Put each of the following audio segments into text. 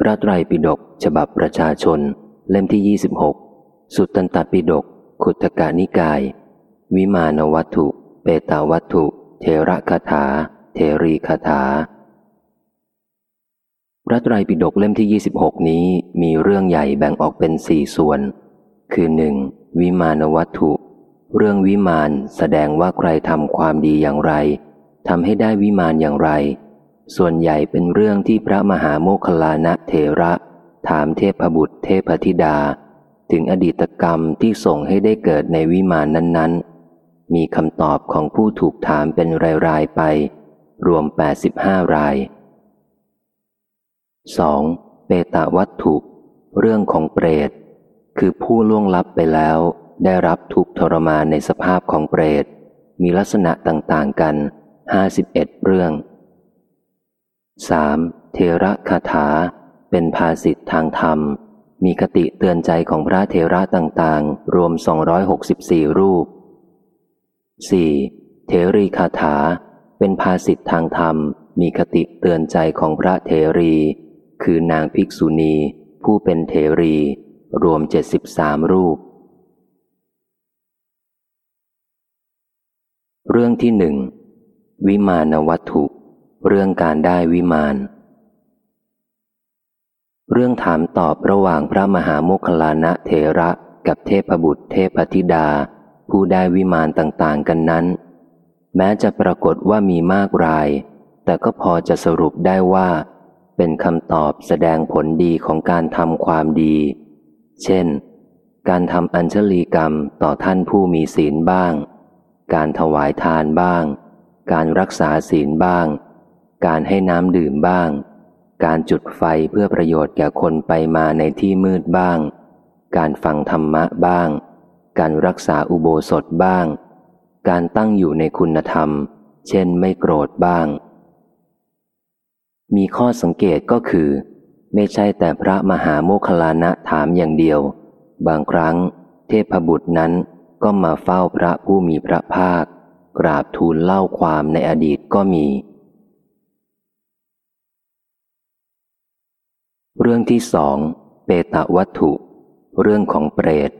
พระไตรปิฎกฉบับประชาชน เล่มที่ 26 สุตตันตปิฎกขุทกานิกาย วิมานวัตถุ เปตาวัตถุ เทระคาถา เทรีคาถา พระไตรปิฎกเล่มที่ 26 นี้มีเรื่องใหญ่แบ่งออกเป็นสี่ส่วน คือหนึ่งวิมานวัตถุ เรื่องวิมานแสดงว่าใครทำความดีอย่างไรทำให้ได้วิมานอย่างไร ส่วนใหญ่เป็นเรื่องที่พระมหาโมคลานะเทระ ถามเทพบุตรเทพธิดา ถึงอดีตกรรมที่ส่งให้ได้เกิดในวิมานนั้นๆ มีคำตอบของผู้ถูกถามเป็นรายๆไป รวม 85 ราย 2. เปตาวัตถุ เรื่องของเปรต คือผู้ล่วงลับไปแล้ว ได้รับทุกทรมานในสภาพของเปรต มีลักษณะต่างๆกัน 51 เรื่อง 3. เทระคาถา เป็นภาสิทธทางธรรม มีคติเตือนใจของพระเทระต่างๆ รวม 264 รูป 4. เทรีคาถา เป็นภาสิทธทางธรรม มีคติเตือนใจของพระเทรี คือนางภิกษุณี ผู้เป็นเทรี รวม 73 รูป เรื่องที่หนึ่งวิมานวัตถุ เรื่องการได้วิมาน เรื่องถามตอบระหว่างพระมหาโมคลานะเทระกับเทพบุตรเทพธิดา ผู้ได้วิมานต่างๆกันนั้น แม้จะปรากฏว่ามีมากราย แต่ก็พอจะสรุปได้ว่า เป็นคำตอบแสดงผลดีของการทำความดี เช่น การทำอัญชลีกรรมต่อท่านผู้มีศีลบ้าง การถวายทานบ้าง การรักษาศีลบ้าง การให้น้ำดื่มบ้าง การจุดไฟเพื่อประโยชน์แก่คนไปมาในที่มืดบ้าง การฟังธรรมะบ้าง การรักษาอุโบสถบ้าง การตั้งอยู่ในคุณธรรม เช่นไม่โกรธบ้าง มีข้อสังเกตก็คือ ไม่ใช่แต่พระมหาโมคลานะถามอย่างเดียว บางครั้ง เทพบุตรนั้นก็มาเฝ้าพระผู้มีพระภาค กราบทูลเล่าความในอดีตก็มี เรื่องที่สองเปตะวัตถุ เรื่องของเปรต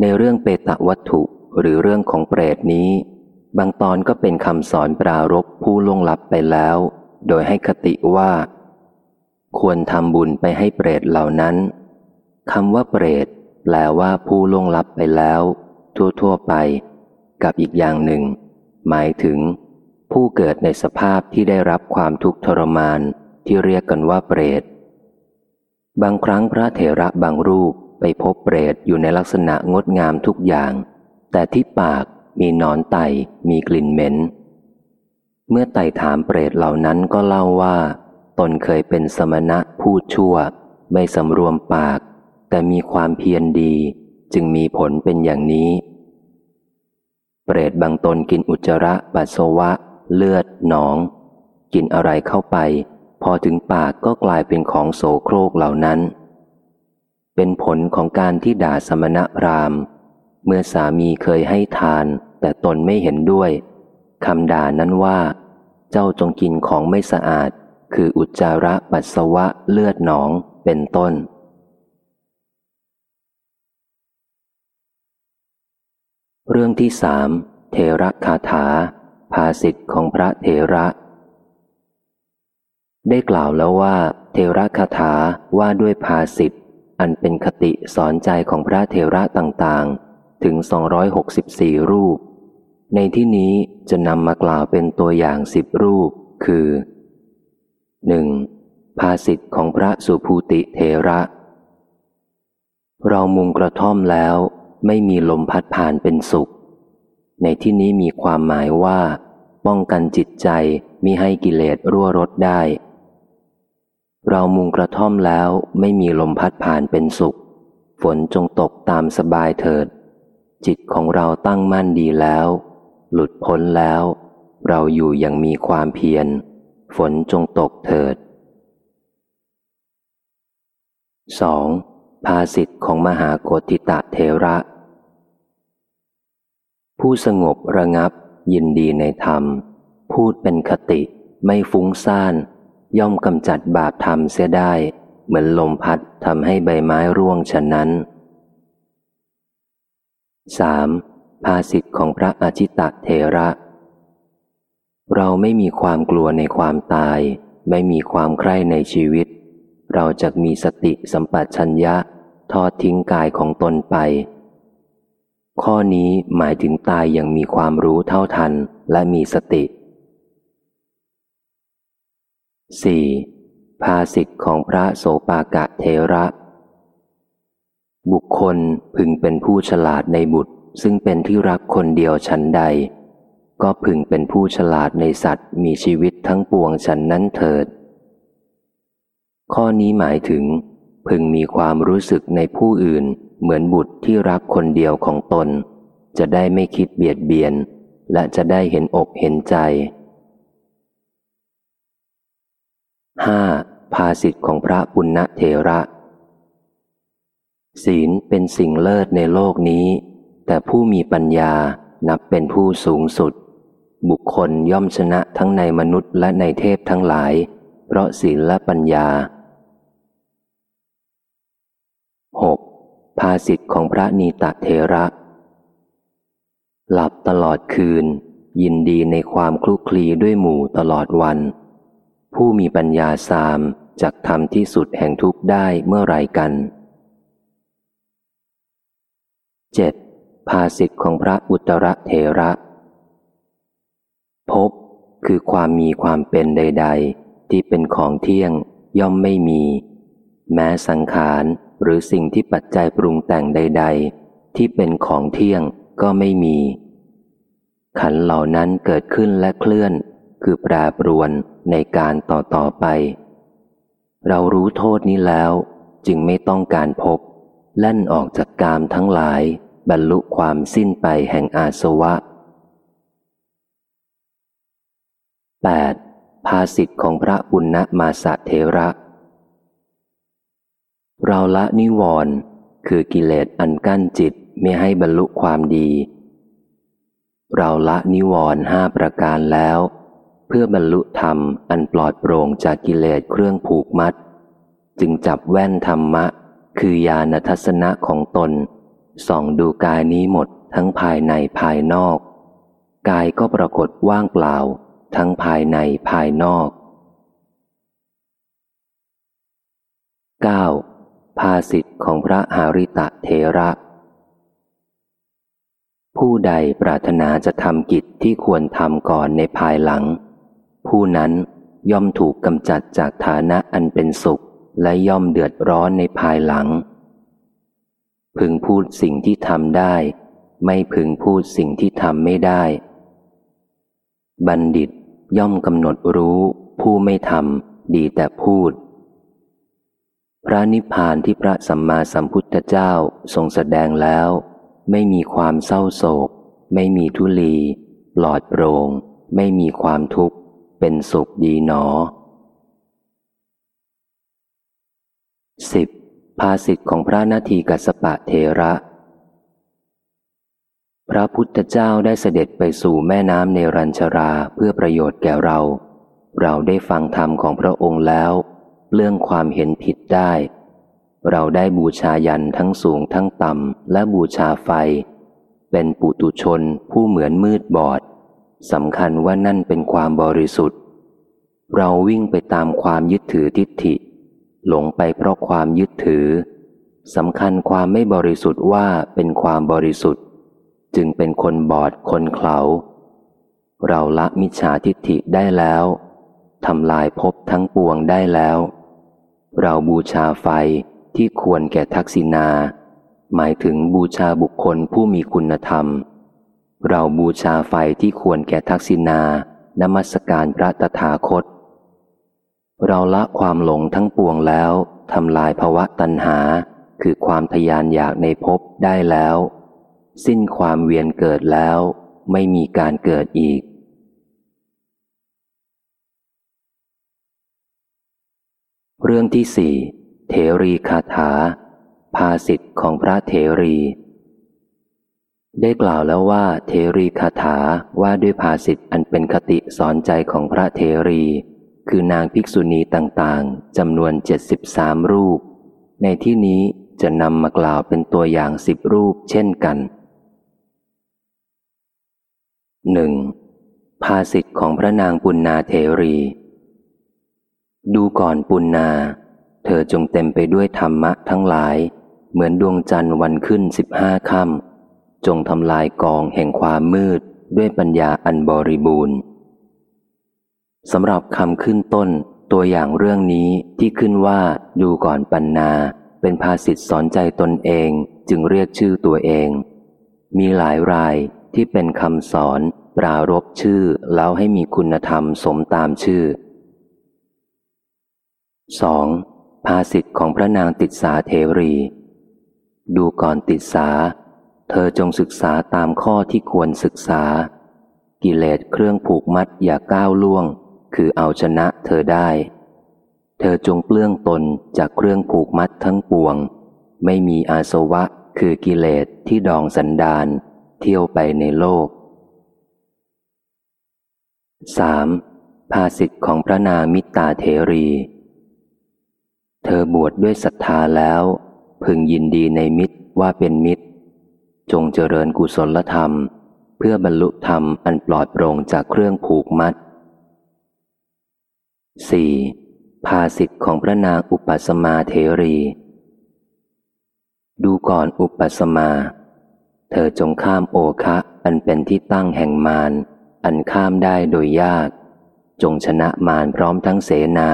ในเรื่องเปตะวัตถุหรือเรื่องของเปรตนี้ บางตอนก็เป็นคำสอนปรารบผู้ล่วงลับไปแล้ว โดยให้คติว่า ควรทำบุญไปให้เปรตเหล่านั้นคำว่าเปรตแปลว่าผู้ล่วงลับไปแล้ว ทั่วๆไป กับอีกอย่างหนึ่ง หมายถึง ผู้เกิดในสภาพที่ได้รับความทุกข์ทรมาน ที่เรียกกันว่าเปรต บางครั้งพระเถระบางรูปไปพบเปรตอยู่ในลักษณะงดงามทุกอย่าง แต่ที่ปากมีนอนไตมีกลิ่นเหม็น เมื่อไต่ถามเปรตเหล่านั้นก็เล่าว่า ตนเคยเป็นสมณะพูดชั่ว ไม่สำรวมปาก แต่มีความเพียรดี จึงมีผลเป็นอย่างนี้ เปรตบางตนกินอุจจาระปัสสาวะ เลือดหนอง กินอะไรเข้าไป อถึงปากก็กลายเป็นของโสโครกเหล่านั้น เป็นผลของการที่ด่าสมณะพราหมณ์ เมื่อสามีเคยให้ทาน แต่ตนไม่เห็นด้วยคำด่านั้นว่า เจ้าจงกินของไม่สะอาด คืออุจจาระปัสสาวะเลือดหนองเป็นต้นเรื่องที่สามเทระคาถา ภาสิทธิ์ของพระเทระ ได้กล่าวแล้วว่า เทระคาถาว่าด้วยภาสิทธ์อันเป็นคติสอนใจของพระเทระต่างๆ ถึง 264 รูป ในที่นี้จะนำมากล่าวเป็นตัวอย่างสิบรูป คือ 1. ภาสิทธ์ของพระสุภูติเทระ เรามุงกระท่อมแล้วไม่มีลมพัดผ่านเป็นสุข ในที่นี้มีความหมายว่า ป้องกันจิตใจมิให้กิเลสรั่วรถได้ เรามุงกระท่อมแล้วไม่มีลมพัดผ่านเป็นสุข ฝนจงตกตามสบายเถิด จิตของเราตั้งมั่นดีแล้ว หลุดพ้นแล้ว เราอยู่อย่างมีความเพียร ฝนจงตกเถิด 2. ภาสิทธิ์ของมหาโกติตะเทระ ผู้สงบระงับยินดีในธรรม พูดเป็นคติไม่ฟุ้งซ่าน ย่อมกำจัดบาปธรรมเสียได้ เหมือนลมพัดทำให้ใบไม้ร่วงฉะนั้น 3. ภาสิทธิ์ของพระอาชิตะเทระ เราไม่มีความกลัวในความตาย ไม่มีความใคร่ในชีวิต เราจะมีสติสัมปชัญญะ ทอดทิ้งกายของตนไป ข้อนี้หมายถึงตายอย่างมีความรู้เท่าทันและมีสติ 4. ภาสิทธิ์ของพระโสปากะเทระ บุคคลพึงเป็นผู้ฉลาดในบุตร ซึ่งเป็นที่รักคนเดียวฉันใด ก็พึงเป็นผู้ฉลาดในสัตว์มีชีวิตทั้งปวงฉันนั้นเถิด ข้อนี้หมายถึง พึงมีความรู้สึกในผู้อื่น เหมือนบุตรที่รักคนเดียวของตน จะได้ไม่คิดเบียดเบียน และจะได้เห็นอกเห็นใจ 5. ภาสิทธิ์ของพระปุณณเทระ ศีลเป็นสิ่งเลิศในโลกนี้ แต่ผู้มีปัญญานับเป็นผู้สูงสุด บุคคลย่อมชนะทั้งในมนุษย์และในเทพทั้งหลาย เพราะศีลและปัญญา 6. ภาสิทธิ์ของพระนีตเทระ หลับตลอดคืน ยินดีในความคลุกคลีด้วยหมู่ตลอดวัน ผู้มีปัญญาสามจักทำที่สุดแห่งทุกได้เมื่อไรกัน 7. ภาสิทธิของพระอุตรเถระพบคือความมีความเป็นใด ๆ ที่เป็นของเที่ยงย่อมไม่มี แม้สังขารหรือสิ่งที่ปัจจัยปรุงแต่งใด ๆ ที่เป็นของเที่ยงก็ไม่มี ขันเหล่านั้นเกิดขึ้นและเคลื่อน คือแปรปรวน ในการต่อต่อไป เรารู้โทษนี้แล้ว จึงไม่ต้องการพบแล่นออกจากกามทั้งหลาย บรรลุความสิ้นไปแห่งอาสวะ 8. ภาสิทธิ์ของพระบุญณมาสเทระ เราละนิวรณ์คือกิเลสอันกั้นจิตไม่ให้บรรลุความดี เราละนิวรณ์ห้าประการแล้ว เพื่อบรรลุธรรมอันปลอดโปร่งจากกิเลสเครื่องผูกมัด จึงจับแว่นธรรมะ คือญาณทัศนะของตน ส่องดูกายนี้หมดทั้งภายในภายนอก กายก็ปรากฏว่างเปล่า ทั้งภายในภายนอก 9. ภาสิทธิ์ของพระหาริตะเทระ ผู้ใดปรารถนาจะทำกิจที่ควรทำก่อนในภายหลัง ผู้นั้นย่อมถูกกำจัดจากฐานะอันเป็นสุข และย่อมเดือดร้อนในภายหลัง พึงพูดสิ่งที่ทำได้ ไม่พึงพูดสิ่งที่ทำไม่ได้ บัณฑิตย่อมกำหนดรู้ ผู้ไม่ทำดีแต่พูด พระนิพพานที่พระสัมมาสัมพุทธเจ้าทรงแสดงแล้ว ไม่มีความเศร้าโศก ไม่มีทุลีปลอดโปรง่งไม่มีความทุกข์ เป็นสุขดีหนอสิบภาสิทธิ์ของพระนาทีกัสปะเทระ พระพุทธเจ้าได้เสด็จไปสู่แม่น้ำเนรัญชราเพื่อประโยชน์แก่เรา เราได้ฟังธรรมของพระองค์แล้วเรื่องความเห็นผิดได้ เราได้บูชายันทั้งสูงทั้งต่ำและบูชาไฟ เป็นปุตุชนผู้เหมือนมืดบอด สำคัญว่านั่นเป็นความบริสุทธิ์ เราวิ่งไปตามความยึดถือทิฏฐิ หลงไปเพราะความยึดถือสำคัญความไม่บริสุทธิ์ว่าเป็นความบริสุทธิ์ จึงเป็นคนบอดคนเขาเราละมิจฉาทิฏฐิได้แล้วทำลายภพทั้งปวงได้แล้ว เราบูชาไฟที่ควรแก่ทักษิณาหมายถึงบูชาบุคคลผู้มีคุณธรรม เราบูชาไฟที่ควรแก่ทักษิณานมัสการพระตถาคต เราละความหลงทั้งปวงแล้วทำลายภวะตัณหา คือความทยานอยากในภพได้แล้ว สิ้นความเวียนเกิดแล้ว ไม่มีการเกิดอีก เรื่องที่สี่เทรีคาถา ภาสิทธิ์ของพระเทรี ได้กล่าวแล้วว่าเทรีคาถาว่าด้วยภาสิทธ์อันเป็นคติสอนใจของพระเทรี คือนางภิกษุณีต่างๆจำนวนเจ็ดสิบสามรูป ในที่นี้จะนำมากล่าวเป็นตัวอย่างสิบรูปเช่นกันหนึ่งภาสิทธิ์ของพระนางปุณนาเทรี ดูก่อนปุณนา เธอจงเต็มไปด้วยธรรมะทั้งหลาย เหมือนดวงจันทร์วันขึ้นสิบห้าค่ำ จงทำลายกองแห่งความมืดด้วยปัญญาอันบริบูรณ์สำหรับคำขึ้นต้นตัวอย่างเรื่องนี้ที่ขึ้นว่าดูก่อนปัญนา เป็นภาษิตสอนใจตนเองจึงเรียกชื่อตัวเอง มีหลายรายที่เป็นคำสอนปรารบชื่อแล้วให้มีคุณธรรมสมตามชื่อ 2. ภาษิตของพระนางติดสาเทรี ดูก่อนติดสา เธอจงศึกษาตามข้อที่ควรศึกษา กิเลสเครื่องผูกมัดอย่าก้าวล่วง คือเอาชนะเธอได้ เธอจงเปลื้องตนจากเครื่องผูกมัดทั้งปวง ไม่มีอาสวะคือกิเลสที่ดองสันดานเที่ยวไปในโลก 3. ภาสิทธิ์ของพระนางมิตาเทรี เธอบวชดด้วยศรัทธาแล้ว พึงยินดีในมิตรว่าเป็นมิตร จงเจริญกุศลธรรม เพื่อบรรลุธรรมอันปลอดโปร่งจากเครื่องผูกมัด 4. ภาสิทธิ์ของพระนางอุปสมาเทรี ดูก่อนอุปสมา เธอจงข้ามโอคะอันเป็นที่ตั้งแห่งมารอันข้ามได้โดยยาก จงชนะมารพร้อมทั้งเสนา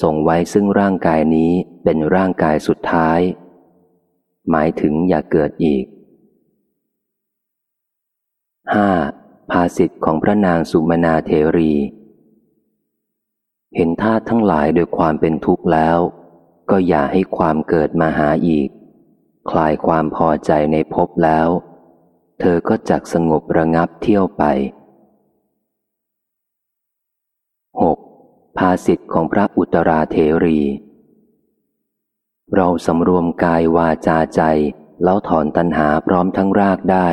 ส่งไว้ซึ่งร่างกายนี้เป็นร่างกายสุดท้าย หมายถึงอย่าเกิดอีก 5. ภาสิทธิ์ของพระนางสุมนาเทรี เห็นท่าทั้งหลายโดยความเป็นทุกข์แล้ว ก็อย่าให้ความเกิดมาหาอีก คลายความพอใจในภพแล้ว เธอก็จักสงบระงับเที่ยวไป 6. ภาสิทธิ์ของพระอุตราเทรี เราสำรวมกายวาจาใจแล้วถอนตัณหาพร้อมทั้งรากได้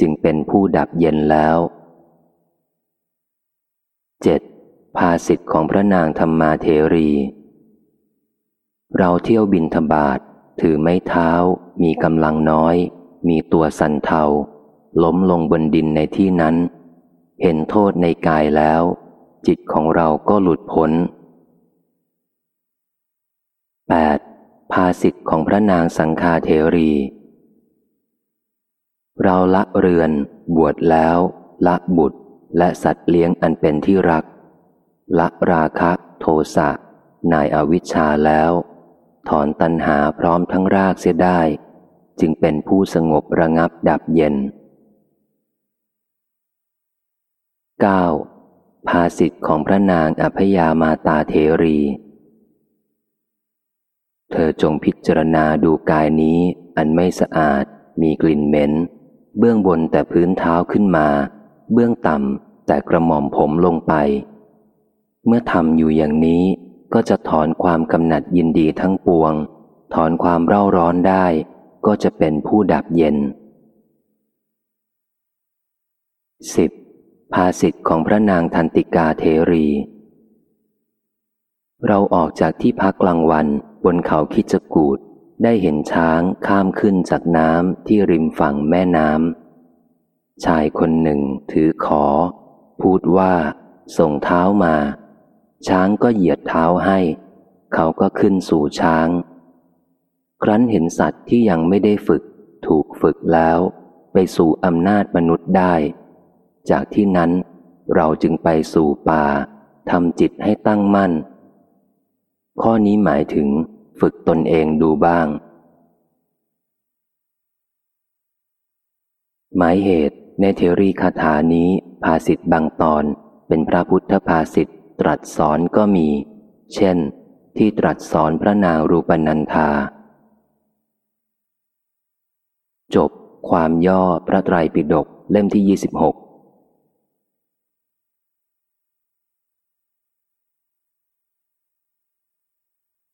จึงเป็นผู้ดับเย็นแล้ว 7. ภาสิทธิ์ของพระนางธรรมาเทรี เราเที่ยวบินทบาทถือไม้เท้า มีกำลังน้อย มีตัวสันเทา ล้มลงบนดินในที่นั้น เห็นโทษในกายแล้ว จิตของเราก็หลุดพ้น 8. ภาสิทธิ์ของพระนางสังฆาเทรี เราละเรือน บวชแล้ว ละบุตร และสัตว์เลี้ยงอันเป็นที่รัก ละราคะโทสะนายอวิชชาแล้ว ถอนตัณหาพร้อมทั้งรากเสียได้ จึงเป็นผู้สงบระงับดับเย็น 9. ภาสิทธิ์ของพระนางอภยามาตาเทรี เธอจงพิจารณาดูกายนี้อันไม่สะอาดมีกลิ่นเหม็น เบื้องบนแต่พื้นเท้าขึ้นมา เบื้องต่ำแต่กระหม่อมผมลงไป เมื่อทำอยู่อย่างนี้ก็จะถอนความกำหนัดยินดีทั้งปวง ถอนความเร่าร้อนได้ ก็จะเป็นผู้ดับเย็นสิบภาสิทธิ์ของพระนางทันติกาเทรี เราออกจากที่พักกลางวันบนเขาคิจกูด ได้เห็นช้างข้ามขึ้นจากน้ำที่ริมฝั่งแม่น้ำชายคนหนึ่งถือขอ พูดว่า ส่งเท้ามา ช้างก็เหยียดเท้าให้ เขาก็ขึ้นสู่ช้าง ครั้นเห็นสัตว์ที่ยังไม่ได้ฝึก ถูกฝึกแล้ว ไปสู่อำนาจมนุษย์ได้ จากที่นั้นเราจึงไปสู่ป่าทำจิตให้ตั้งมั่น ข้อนี้หมายถึง ฝึกตนเองดูบ้าง หมายเหตุในเทรีคาถานี้ภาษิตบางตอนเป็นพระพุทธภาษิตตรัสสอนก็มี เช่น ที่ตรัสสอนพระนางรูปนันธา จบความย่อพระไตรปิฎกเล่มที่ 26